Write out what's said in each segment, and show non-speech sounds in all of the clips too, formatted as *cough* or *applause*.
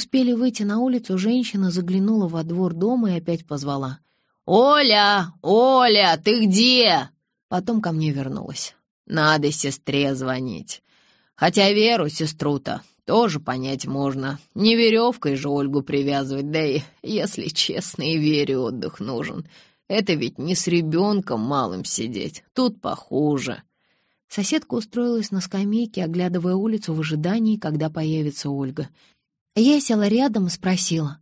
успели выйти на улицу, женщина заглянула во двор дома и опять позвала. «Оля! Оля, ты где?» Потом ко мне вернулась. «Надо сестре звонить. Хотя Веру, сестру-то, тоже понять можно. Не веревкой же Ольгу привязывать, да и, если честно, и Вере отдых нужен. Это ведь не с ребенком малым сидеть, тут похуже». Соседка устроилась на скамейке, оглядывая улицу в ожидании, когда появится Ольга. Я села рядом и спросила,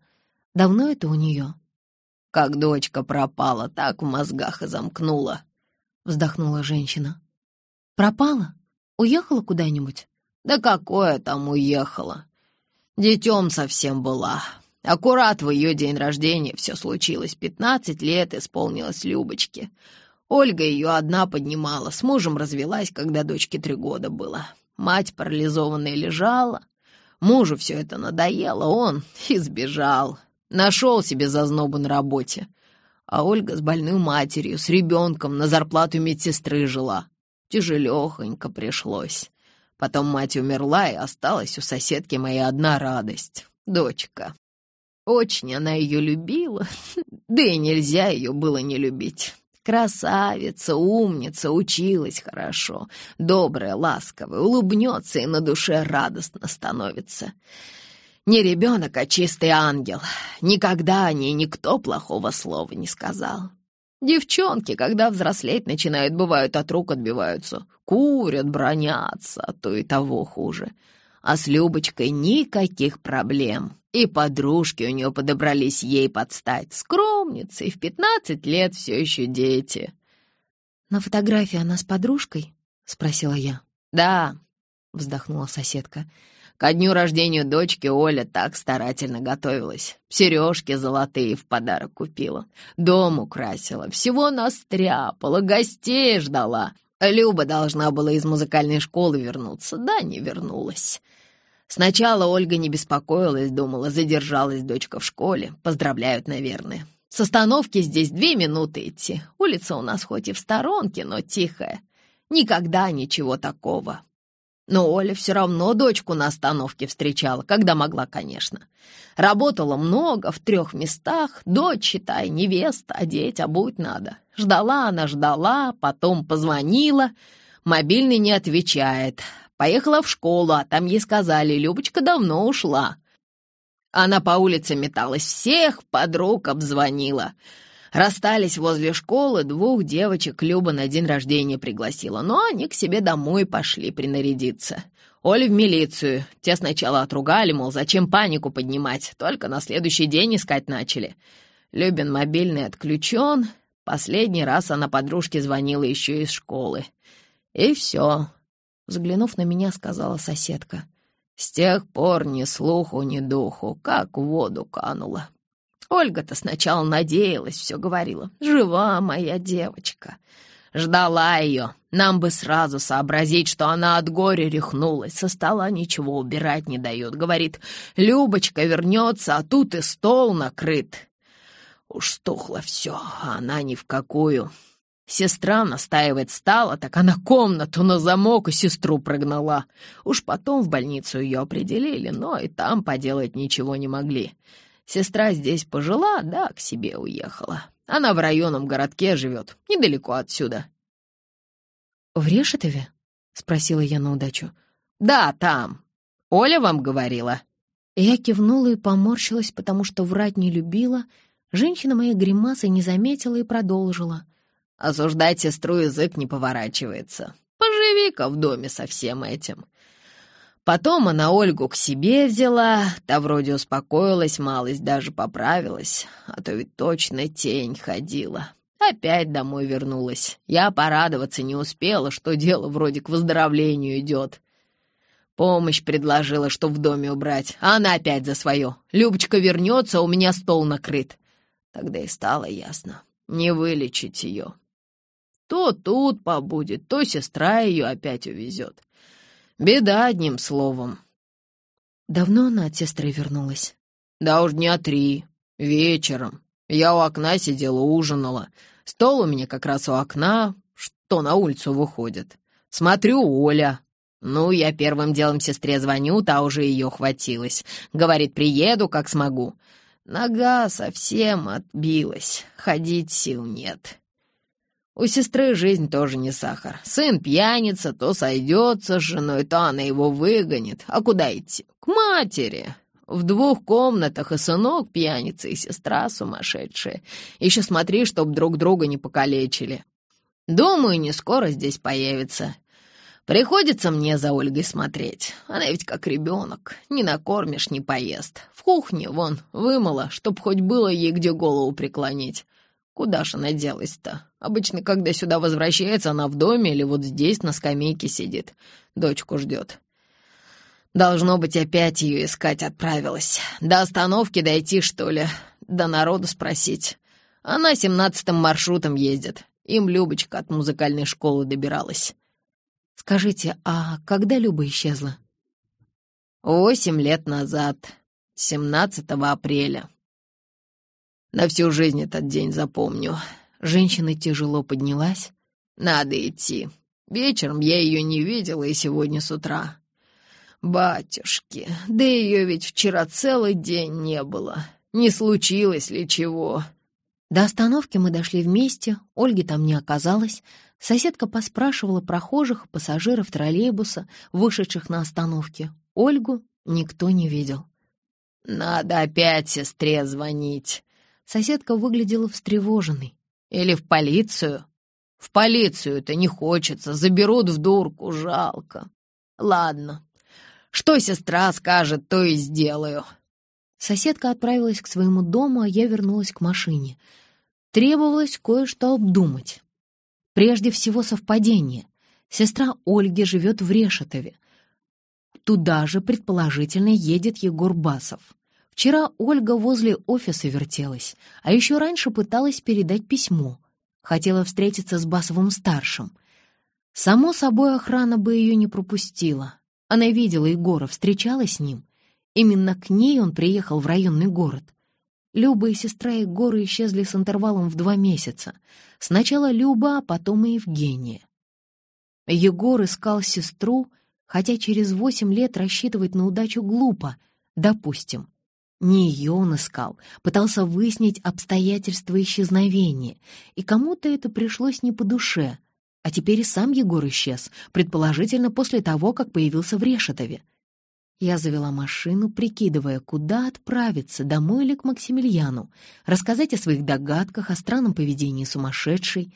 давно это у нее? «Как дочка пропала, так в мозгах и замкнула», — вздохнула женщина. «Пропала? Уехала куда-нибудь?» «Да какое там уехала? Детем совсем была. Аккурат в ее день рождения все случилось. Пятнадцать лет исполнилось Любочке. Ольга ее одна поднимала, с мужем развелась, когда дочке три года было. Мать парализованная лежала. Мужу все это надоело, он *laughs* избежал. Нашел себе зазнобу на работе. А Ольга с больной матерью, с ребенком на зарплату медсестры жила. Тяжелехонько пришлось. Потом мать умерла, и осталась у соседки моя одна радость — дочка. Очень она ее любила, *laughs* да и нельзя ее было не любить. Красавица, умница, училась хорошо, добрая, ласковая, улыбнется и на душе радостно становится. Не ребенок, а чистый ангел. Никогда о ней никто плохого слова не сказал. Девчонки, когда взрослеть начинают, бывают от рук отбиваются. Курят, бронятся, а то и того хуже. А с Любочкой никаких проблем. И подружки у нее подобрались ей подстать. Скромница, и в пятнадцать лет все еще дети. «На фотографии она с подружкой?» — спросила я. «Да», — вздохнула соседка. Ко дню рождения дочки Оля так старательно готовилась. Сережки золотые в подарок купила. Дом украсила, всего настряпала, гостей ждала. Люба должна была из музыкальной школы вернуться, да не вернулась. Сначала Ольга не беспокоилась, думала, задержалась дочка в школе. Поздравляют, наверное. С остановки здесь две минуты идти. Улица у нас хоть и в сторонке, но тихая. Никогда ничего такого. Но Оля все равно дочку на остановке встречала, когда могла, конечно. Работала много, в трех местах. Дочь, считай, невеста, одеть, обуть надо. Ждала она, ждала, потом позвонила. Мобильный не отвечает. Поехала в школу, а там ей сказали, Любочка давно ушла. Она по улице металась, всех подруг обзвонила. Расстались возле школы, двух девочек Люба на день рождения пригласила, но они к себе домой пошли принарядиться. Оля в милицию. Те сначала отругали, мол, зачем панику поднимать, только на следующий день искать начали. Любин мобильный отключен. Последний раз она подружке звонила еще из школы. И все. Взглянув на меня, сказала соседка. С тех пор ни слуху, ни духу, как в воду канула. Ольга-то сначала надеялась, все говорила. Жива моя девочка. Ждала ее. Нам бы сразу сообразить, что она от горя рехнулась. Со стола ничего убирать не дает. Говорит, Любочка вернется, а тут и стол накрыт. Уж стухло все, а она ни в какую. Сестра настаивать стала, так она комнату на замок и сестру прогнала. Уж потом в больницу ее определили, но и там поделать ничего не могли. Сестра здесь пожила, да к себе уехала. Она в районном городке живет, недалеко отсюда. «В Решетове?» — спросила я на удачу. «Да, там. Оля вам говорила?» Я кивнула и поморщилась, потому что врать не любила. Женщина моей гримасы не заметила и продолжила — Осуждать сестру язык не поворачивается. Поживи-ка в доме со всем этим. Потом она Ольгу к себе взяла, та вроде успокоилась, малость даже поправилась, а то ведь точно тень ходила. Опять домой вернулась. Я порадоваться не успела, что дело вроде к выздоровлению идет. Помощь предложила, что в доме убрать, а она опять за свое. Любочка вернется, а у меня стол накрыт. Тогда и стало ясно. Не вылечить ее. То тут побудет, то сестра ее опять увезет. Беда одним словом. Давно она от сестры вернулась? Да уж дня три, вечером. Я у окна сидела, ужинала. Стол у меня как раз у окна, что на улицу выходит. Смотрю, Оля. Ну, я первым делом сестре звоню, та уже ее хватилась. Говорит, приеду, как смогу. Нога совсем отбилась, ходить сил нет. У сестры жизнь тоже не сахар. Сын пьяница, то сойдется с женой, то она его выгонит. А куда идти? К матери. В двух комнатах и сынок пьяница, и сестра сумасшедшая. Еще смотри, чтоб друг друга не покалечили. Думаю, не скоро здесь появится. Приходится мне за Ольгой смотреть. Она ведь как ребенок. Не накормишь, не поест. В кухне, вон, вымыла, чтоб хоть было ей где голову преклонить. Куда ж она делась-то? Обычно, когда сюда возвращается, она в доме или вот здесь на скамейке сидит. Дочку ждет. Должно быть, опять ее искать отправилась. До остановки дойти, что ли? До народу спросить. Она семнадцатым маршрутом ездит. Им Любочка от музыкальной школы добиралась. Скажите, а когда Люба исчезла? Восемь лет назад, 17 апреля. На всю жизнь этот день запомню. Женщина тяжело поднялась. Надо идти. Вечером я ее не видела и сегодня с утра. Батюшки, да ее ведь вчера целый день не было. Не случилось ли чего? До остановки мы дошли вместе, Ольги там не оказалось. Соседка поспрашивала прохожих пассажиров троллейбуса, вышедших на остановке. Ольгу никто не видел. «Надо опять сестре звонить», Соседка выглядела встревоженной. «Или в полицию?» «В полицию-то не хочется, заберут в дурку, жалко. Ладно, что сестра скажет, то и сделаю». Соседка отправилась к своему дому, а я вернулась к машине. Требовалось кое-что обдумать. Прежде всего совпадение. Сестра Ольги живет в Решетове. Туда же, предположительно, едет Егор Басов. Вчера Ольга возле офиса вертелась, а еще раньше пыталась передать письмо. Хотела встретиться с Басовым-старшим. Само собой, охрана бы ее не пропустила. Она видела Егора, встречалась с ним. Именно к ней он приехал в районный город. Люба и сестра Егора исчезли с интервалом в два месяца. Сначала Люба, а потом и Евгения. Егор искал сестру, хотя через восемь лет рассчитывать на удачу глупо, допустим. Не ее он искал, пытался выяснить обстоятельства исчезновения, и кому-то это пришлось не по душе. А теперь и сам Егор исчез, предположительно после того, как появился в Решетове. Я завела машину, прикидывая, куда отправиться, домой или к Максимилиану, рассказать о своих догадках, о странном поведении сумасшедшей.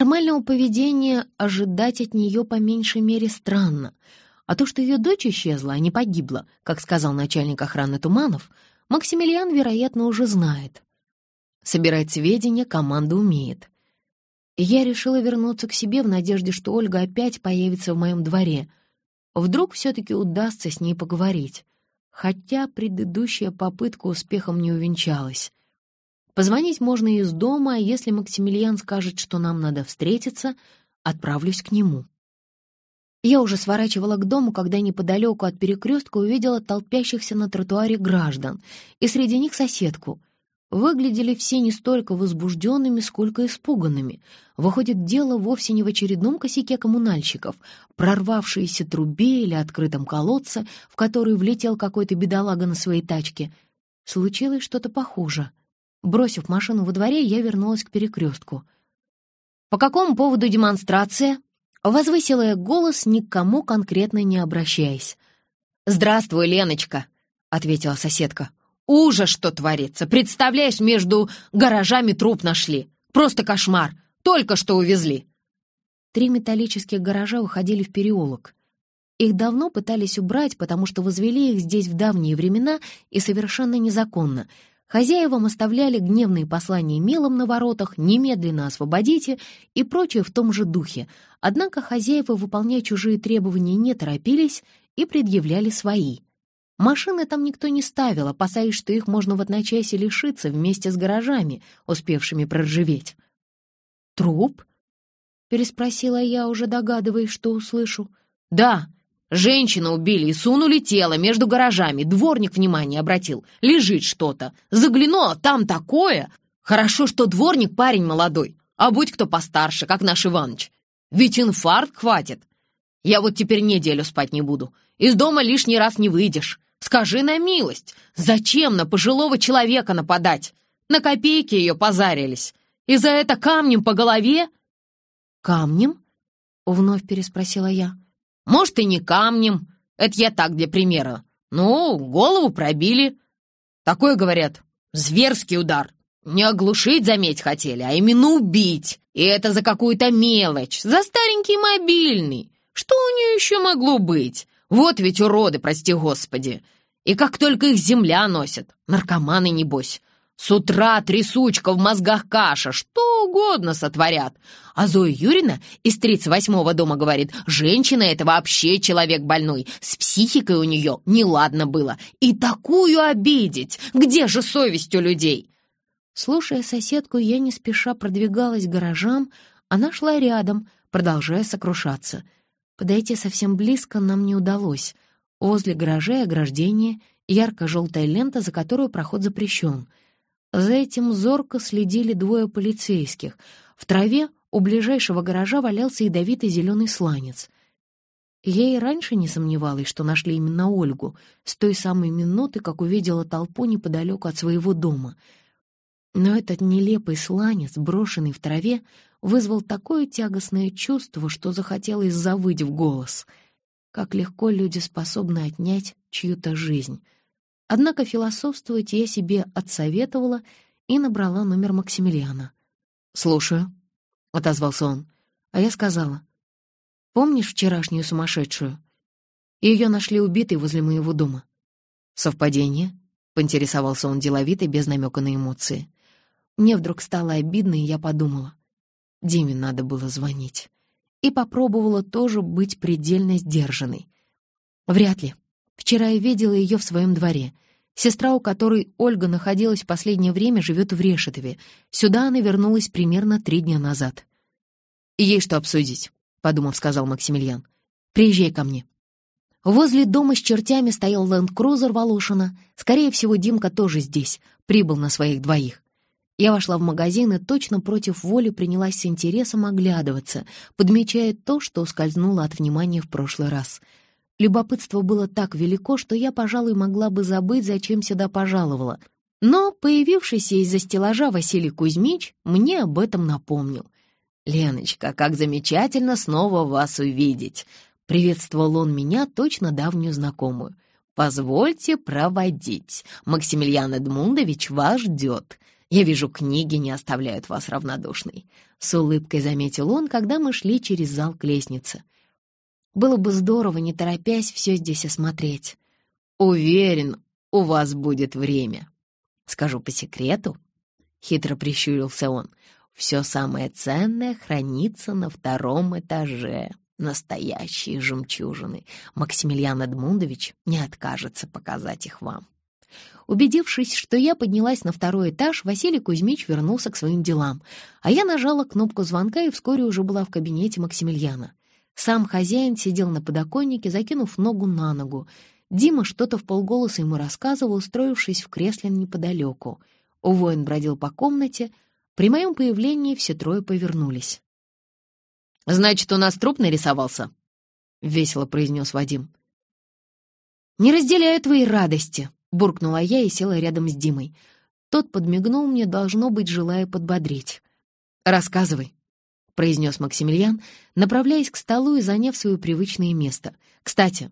Нормального поведения ожидать от нее по меньшей мере странно — а то, что ее дочь исчезла, а не погибла, как сказал начальник охраны Туманов, Максимилиан, вероятно, уже знает. Собирать сведения команда умеет. Я решила вернуться к себе в надежде, что Ольга опять появится в моем дворе. Вдруг все-таки удастся с ней поговорить. Хотя предыдущая попытка успехом не увенчалась. Позвонить можно из дома, а если Максимилиан скажет, что нам надо встретиться, отправлюсь к нему. Я уже сворачивала к дому, когда неподалеку от перекрестка увидела толпящихся на тротуаре граждан, и среди них соседку. Выглядели все не столько возбужденными, сколько испуганными. Выходит, дело вовсе не в очередном косяке коммунальщиков, прорвавшейся трубе или открытом колодце, в который влетел какой-то бедолага на своей тачке. Случилось что-то похуже. Бросив машину во дворе, я вернулась к перекрестку. «По какому поводу демонстрация?» Возвысила я голос, никому конкретно не обращаясь. «Здравствуй, Леночка», — ответила соседка. «Ужас, что творится! Представляешь, между гаражами труп нашли! Просто кошмар! Только что увезли!» Три металлических гаража уходили в переулок. Их давно пытались убрать, потому что возвели их здесь в давние времена и совершенно незаконно — Хозяевам оставляли гневные послания мелом на воротах «немедленно освободите» и прочее в том же духе. Однако хозяева выполнять чужие требования не торопились и предъявляли свои. Машины там никто не ставил, опасаясь, что их можно в одночасье лишиться вместе с гаражами, успевшими проржаветь. «Труп?» — переспросила я, уже догадываясь, что услышу. «Да!» Женщину убили и сунули тело между гаражами. Дворник внимание обратил. Лежит что-то. Заглянула, там такое. Хорошо, что дворник парень молодой. А будь кто постарше, как наш Иваныч. Ведь инфаркт хватит. Я вот теперь неделю спать не буду. Из дома лишний раз не выйдешь. Скажи на милость, зачем на пожилого человека нападать? На копейки ее позарились. И за это камнем по голове?» «Камнем?» — вновь переспросила я. «Может, и не камнем. Это я так для примера. Ну, голову пробили. Такое, говорят, зверский удар. Не оглушить, заметь, хотели, а именно убить. И это за какую-то мелочь, за старенький мобильный. Что у нее еще могло быть? Вот ведь уроды, прости господи. И как только их земля носит, наркоманы, небось. С утра трясучка в мозгах каша, что угодно сотворят. А Зоя Юрина из 38-го дома говорит, женщина — это вообще человек больной, с психикой у нее неладно было. И такую обидеть! Где же совесть у людей? Слушая соседку, я не спеша продвигалась к гаражам, она шла рядом, продолжая сокрушаться. Подойти совсем близко нам не удалось. Возле гаражей ограждение, ярко-желтая лента, за которую проход запрещен — за этим зорко следили двое полицейских. В траве у ближайшего гаража валялся ядовитый зеленый сланец. Я и раньше не сомневалась, что нашли именно Ольгу, с той самой минуты, как увидела толпу неподалеку от своего дома. Но этот нелепый сланец, брошенный в траве, вызвал такое тягостное чувство, что захотелось завыть в голос. Как легко люди способны отнять чью-то жизнь — Однако философствовать я себе отсоветовала и набрала номер Максимилиана. «Слушаю», — отозвался он. А я сказала, «Помнишь вчерашнюю сумасшедшую? Ее нашли убитой возле моего дома». «Совпадение?» — поинтересовался он деловито, без намека на эмоции. Мне вдруг стало обидно, и я подумала, Диме надо было звонить. И попробовала тоже быть предельно сдержанной. Вряд ли. Вчера я видела ее в своем дворе. Сестра, у которой Ольга находилась в последнее время, живет в Решетове. Сюда она вернулась примерно три дня назад. «Ей что обсудить», — подумав, сказал Максимилиан. «Приезжай ко мне». Возле дома с чертями стоял ленд-крузер Волошина. Скорее всего, Димка тоже здесь, прибыл на своих двоих. Я вошла в магазин и точно против воли принялась с интересом оглядываться, подмечая то, что ускользнуло от внимания в прошлый раз — Любопытство было так велико, что я, пожалуй, могла бы забыть, зачем сюда пожаловала. Но появившийся из-за стеллажа Василий Кузьмич мне об этом напомнил. «Леночка, как замечательно снова вас увидеть!» Приветствовал он меня, точно давнюю знакомую. «Позвольте проводить. Максимилиан Эдмундович вас ждет. Я вижу, книги не оставляют вас равнодушной». С улыбкой заметил он, когда мы шли через зал к лестнице. Было бы здорово, не торопясь, все здесь осмотреть. Уверен, у вас будет время. Скажу по секрету, — хитро прищурился он, — все самое ценное хранится на втором этаже. Настоящие жемчужины. Максимилиан Эдмундович не откажется показать их вам. Убедившись, что я поднялась на второй этаж, Василий Кузьмич вернулся к своим делам, а я нажала кнопку звонка и вскоре уже была в кабинете Максимилиана. Сам хозяин сидел на подоконнике, закинув ногу на ногу. Дима что-то в полголоса ему рассказывал, устроившись в кресле неподалеку. Воин бродил по комнате. При моем появлении все трое повернулись. «Значит, у нас труп нарисовался?» — весело произнес Вадим. «Не разделяю твоей радости», — буркнула я и села рядом с Димой. Тот подмигнул мне, должно быть, желая подбодрить. «Рассказывай», произнес Максимилиан, направляясь к столу и заняв свое привычное место. «Кстати,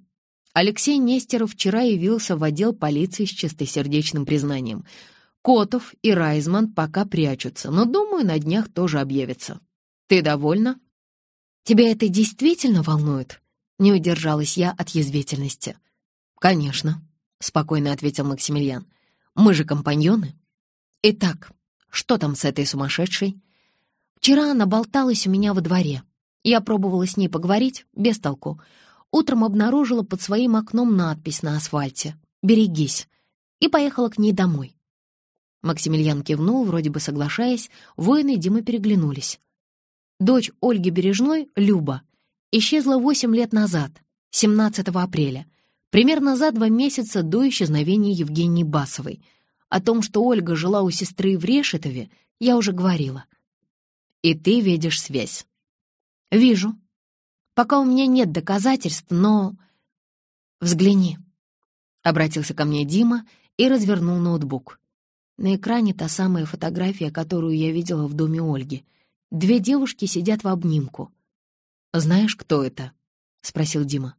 Алексей Нестеров вчера явился в отдел полиции с чистосердечным признанием. Котов и Райзман пока прячутся, но, думаю, на днях тоже объявятся. Ты довольна?» «Тебя это действительно волнует?» — не удержалась я от язвительности. «Конечно», — спокойно ответил Максимилиан. «Мы же компаньоны. Итак, что там с этой сумасшедшей?» Вчера она болталась у меня во дворе. Я пробовала с ней поговорить, без толку. Утром обнаружила под своим окном надпись на асфальте «Берегись» и поехала к ней домой. Максимилиан кивнул, вроде бы соглашаясь, воины и Дима переглянулись. Дочь Ольги Бережной, Люба, исчезла восемь лет назад, 17 апреля, примерно за два месяца до исчезновения Евгении Басовой. О том, что Ольга жила у сестры в Решетове, я уже говорила — и ты видишь связь. Вижу. Пока у меня нет доказательств, но... Взгляни. Обратился ко мне Дима и развернул ноутбук. На экране та самая фотография, которую я видела в доме Ольги. Две девушки сидят в обнимку. «Знаешь, кто это?» — спросил Дима.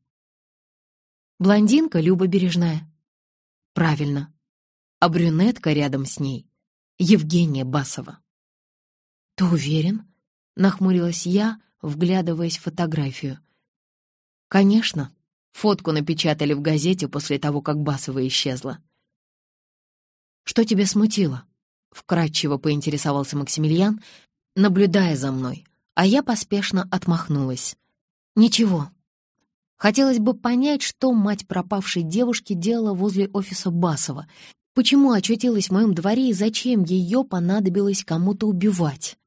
«Блондинка Люба Бережная». «Правильно. А брюнетка рядом с ней — Евгения Басова». «Ты уверен?» — нахмурилась я, вглядываясь в фотографию. «Конечно. Фотку напечатали в газете после того, как Басова исчезла». «Что тебя смутило?» — вкратчиво поинтересовался Максимилиан, наблюдая за мной, а я поспешно отмахнулась. «Ничего. Хотелось бы понять, что мать пропавшей девушки делала возле офиса Басова, почему очутилась в моем дворе и зачем ее понадобилось кому-то убивать.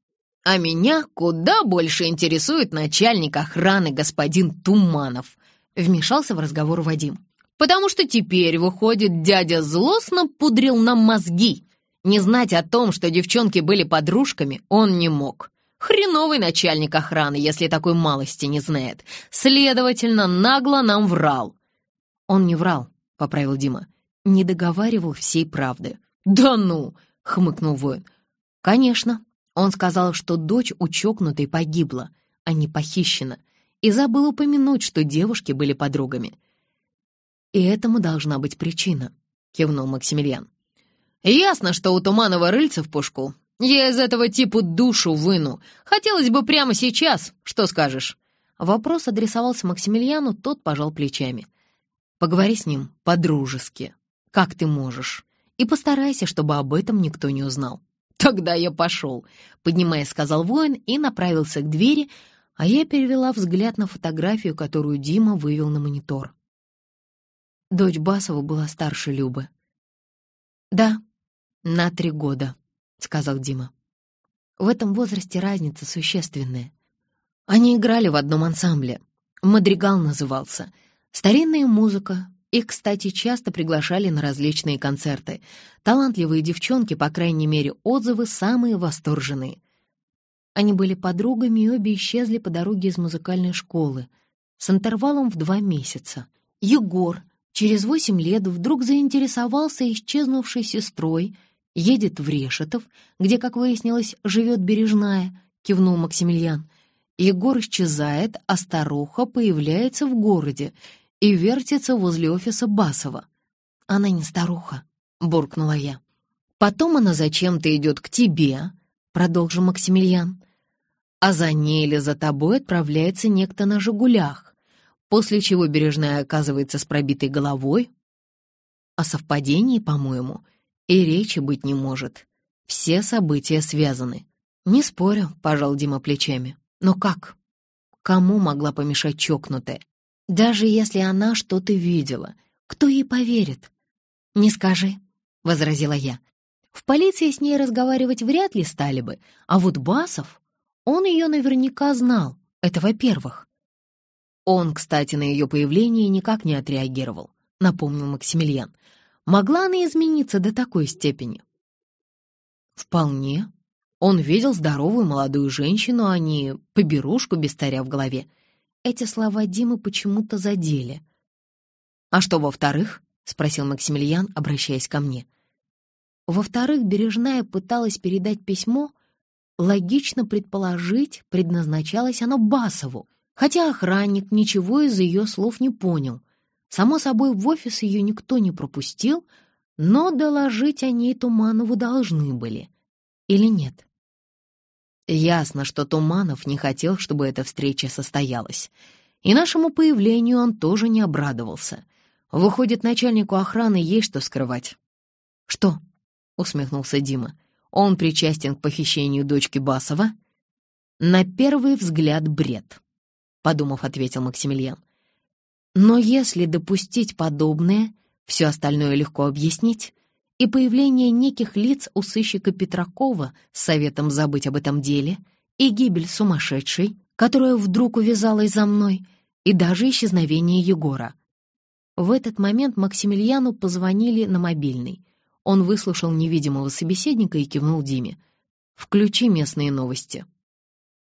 «А меня куда больше интересует начальник охраны господин Туманов», — вмешался в разговор Вадим. Потому что теперь, выходит, дядя злостно пудрил нам мозги. Не знать о том, что девчонки были подружками, он не мог. Хреновый начальник охраны, если такой малости не знает. Следовательно, нагло нам врал. Он не врал, — поправил Дима. Не договаривал всей правды. «Да ну!» — хмыкнул воин. «Конечно. Он сказал, что дочь у чокнутой погибла, а не похищена, и забыл упомянуть, что девушки были подругами. «И этому должна быть причина», — кивнул Максимилиан. «Ясно, что у Туманова рыльца в пушку. Я из этого типа душу выну. Хотелось бы прямо сейчас. Что скажешь?» Вопрос адресовался Максимилиану, тот пожал плечами. «Поговори с ним по-дружески. Как ты можешь? И постарайся, чтобы об этом никто не узнал». «Тогда я пошел», — поднимаясь, сказал воин и направился к двери, а я перевела взгляд на фотографию, которую Дима вывел на монитор. Дочь Басова была старше Любы. «Да, на три года», — сказал Дима. В этом возрасте разница существенная. Они играли в одном ансамбле. «Мадригал» назывался. Старинная музыка. Их, кстати, часто приглашали на различные концерты. Талантливые девчонки, по крайней мере, отзывы самые восторженные. Они были подругами и обе исчезли по дороге из музыкальной школы с интервалом в два месяца. Егор, Через восемь лет вдруг заинтересовался исчезнувшей сестрой, едет в Решетов, где, как выяснилось, живет Бережная, кивнул Максимилиан. Егор исчезает, а старуха появляется в городе и вертится возле офиса Басова. «Она не старуха», — буркнула я. «Потом она зачем-то идет к тебе», — продолжил Максимилиан. «А за ней или за тобой отправляется некто на «Жигулях» после чего Бережная оказывается с пробитой головой. О совпадении, по-моему, и речи быть не может. Все события связаны. Не спорю, пожал Дима плечами. Но как? Кому могла помешать чокнутая? Даже если она что-то видела, кто ей поверит? «Не скажи», — возразила я. «В полиции с ней разговаривать вряд ли стали бы, а вот Басов, он ее наверняка знал, это во-первых. Он, кстати, на ее появление никак не отреагировал, напомнил Максимилиан. Могла она измениться до такой степени? Вполне. Он видел здоровую молодую женщину, а не поберушку без таря в голове. Эти слова Димы почему-то задели. «А что во-вторых?» — спросил Максимилиан, обращаясь ко мне. Во-вторых, Бережная пыталась передать письмо. Логично предположить, предназначалось оно Басову — хотя охранник ничего из ее слов не понял. Само собой, в офис ее никто не пропустил, но доложить о ней Туманову должны были. Или нет? Ясно, что Туманов не хотел, чтобы эта встреча состоялась. И нашему появлению он тоже не обрадовался. Выходит, начальнику охраны есть что скрывать. «Что?» — усмехнулся Дима. «Он причастен к похищению дочки Басова?» На первый взгляд бред. — подумав, ответил Максимилиан. «Но если допустить подобное, все остальное легко объяснить, и появление неких лиц у сыщика Петракова с советом забыть об этом деле, и гибель сумасшедшей, которая вдруг увязалась за мной, и даже исчезновение Егора. В этот момент Максимилиану позвонили на мобильный. Он выслушал невидимого собеседника и кивнул Диме. «Включи местные новости».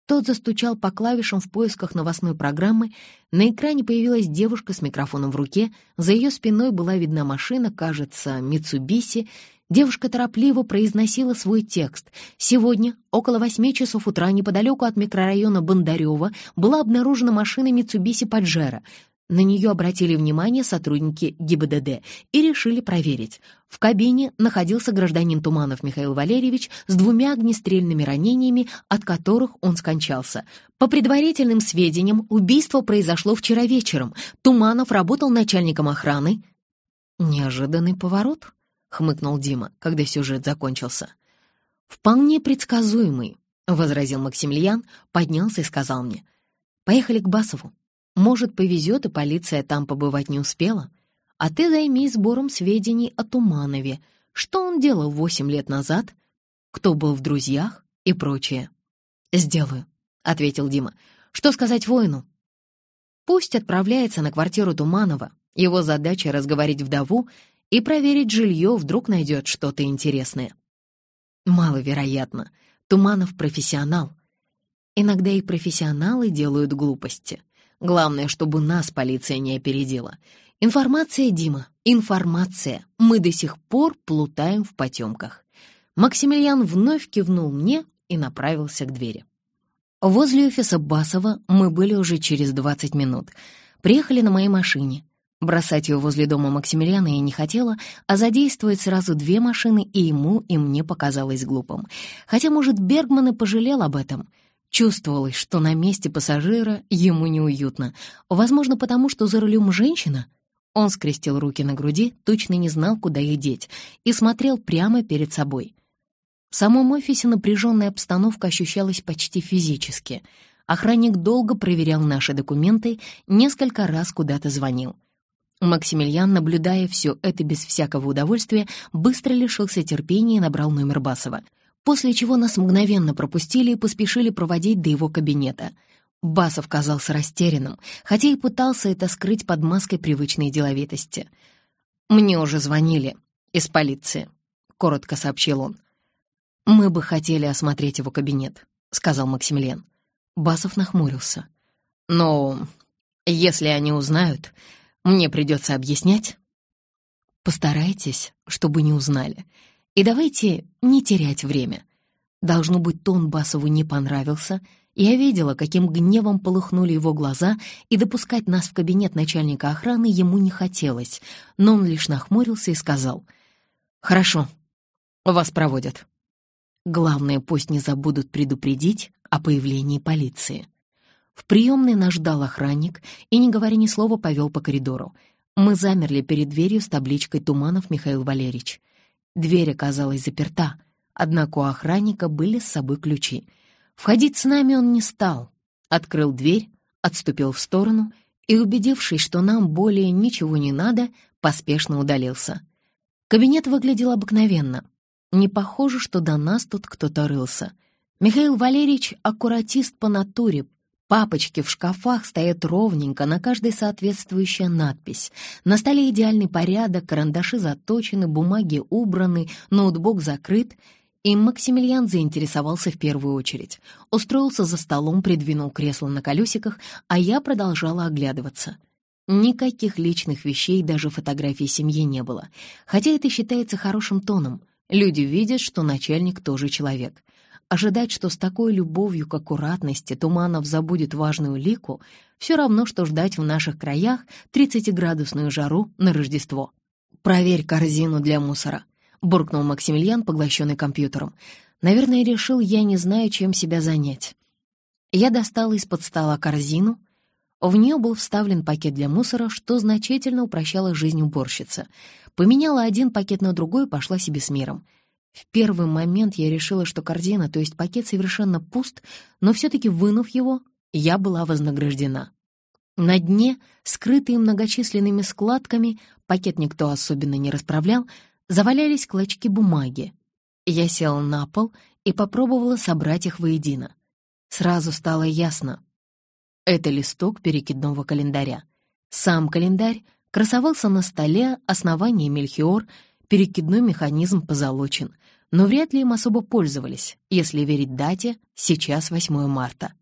Тот застучал по клавишам в поисках новостной программы. На экране появилась девушка с микрофоном в руке. За ее спиной была видна машина, кажется, Митсубиси. Девушка торопливо произносила свой текст. Сегодня, около восьми часов утра, неподалеку от микрорайона Бондарева, была обнаружена машина Митсубиси Паджеро. На нее обратили внимание сотрудники ГИБДД и решили проверить. В кабине находился гражданин Туманов Михаил Валерьевич с двумя огнестрельными ранениями, от которых он скончался. По предварительным сведениям, убийство произошло вчера вечером. Туманов работал начальником охраны. Неожиданный поворот, — хмыкнул Дима, когда сюжет закончился. «Вполне предсказуемый», — возразил Максимилиан, поднялся и сказал мне. «Поехали к Басову. Может, повезет, и полиция там побывать не успела. А ты займись сбором сведений о Туманове. Что он делал восемь лет назад? Кто был в друзьях и прочее?» «Сделаю», — ответил Дима. «Что сказать воину?» «Пусть отправляется на квартиру Туманова. Его задача — разговорить вдову и проверить жилье, вдруг найдет что-то интересное. Маловероятно. Туманов профессионал. Иногда и профессионалы делают глупости. Главное, чтобы нас полиция не опередила. Информация, Дима, информация. Мы до сих пор плутаем в потемках. Максимилиан вновь кивнул мне и направился к двери. Возле офиса Басова мы были уже через 20 минут. Приехали на моей машине. Бросать ее возле дома Максимилиана я не хотела, а задействовать сразу две машины и ему, и мне показалось глупым. Хотя, может, Бергман и пожалел об этом. Чувствовалось, что на месте пассажира ему неуютно. Возможно, потому что за рулем женщина. Он скрестил руки на груди, точно не знал, куда их деть, и смотрел прямо перед собой. В самом офисе напряженная обстановка ощущалась почти физически. Охранник долго проверял наши документы, несколько раз куда-то звонил. Максимилиан, наблюдая все это без всякого удовольствия, быстро лишился терпения и набрал номер Басова, после чего нас мгновенно пропустили и поспешили проводить до его кабинета. Басов казался растерянным, хотя и пытался это скрыть под маской привычной деловитости. «Мне уже звонили из полиции», — коротко сообщил он. «Мы бы хотели осмотреть его кабинет», — сказал Максимилиан. Басов нахмурился. «Но если они узнают, мне придется объяснять. Постарайтесь, чтобы не узнали. И давайте не терять время. Должно быть, тон Басову не понравился. Я видела, каким гневом полыхнули его глаза, и допускать нас в кабинет начальника охраны ему не хотелось, но он лишь нахмурился и сказал, «Хорошо, вас проводят. Главное, пусть не забудут предупредить о появлении полиции». В приемной нас ждал охранник и, не говоря ни слова, повел по коридору. Мы замерли перед дверью с табличкой «Туманов Михаил Валерьевич». Дверь оказалась заперта, однако у охранника были с собой ключи. Входить с нами он не стал. Открыл дверь, отступил в сторону и, убедившись, что нам более ничего не надо, поспешно удалился. Кабинет выглядел обыкновенно. Не похоже, что до нас тут кто-то рылся. Михаил Валерьевич — аккуратист по натуре, Папочки в шкафах стоят ровненько, на каждой соответствующая надпись. На столе идеальный порядок, карандаши заточены, бумаги убраны, ноутбук закрыт. И Максимилиан заинтересовался в первую очередь. Устроился за столом, придвинул кресло на колесиках, а я продолжала оглядываться. Никаких личных вещей, даже фотографий семьи не было. Хотя это считается хорошим тоном. Люди видят, что начальник тоже человек. Ожидать, что с такой любовью к аккуратности Туманов забудет важную лику, все равно, что ждать в наших краях 30-градусную жару на Рождество. «Проверь корзину для мусора», — буркнул Максимилиан, поглощенный компьютером. «Наверное, решил, я не знаю, чем себя занять». Я достала из-под стола корзину. В нее был вставлен пакет для мусора, что значительно упрощало жизнь уборщицы. Поменяла один пакет на другой и пошла себе с миром — в первый момент я решила, что корзина, то есть пакет, совершенно пуст, но все-таки, вынув его, я была вознаграждена. На дне, скрытые многочисленными складками, пакет никто особенно не расправлял, завалялись клочки бумаги. Я села на пол и попробовала собрать их воедино. Сразу стало ясно. Это листок перекидного календаря. Сам календарь красовался на столе, основание мельхиор — Перекидной механизм позолочен, но вряд ли им особо пользовались, если верить дате, сейчас 8 марта.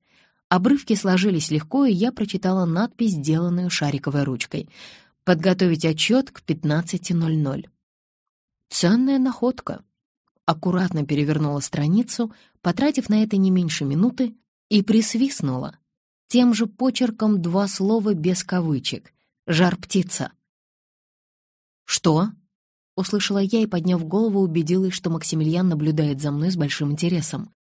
Обрывки сложились легко, и я прочитала надпись, сделанную шариковой ручкой. «Подготовить отчет к 15.00». Ценная находка. Аккуратно перевернула страницу, потратив на это не меньше минуты, и присвистнула. Тем же почерком два слова без кавычек. «Жар-птица». «Что?» — услышала я и, подняв голову, убедилась, что Максимилиан наблюдает за мной с большим интересом.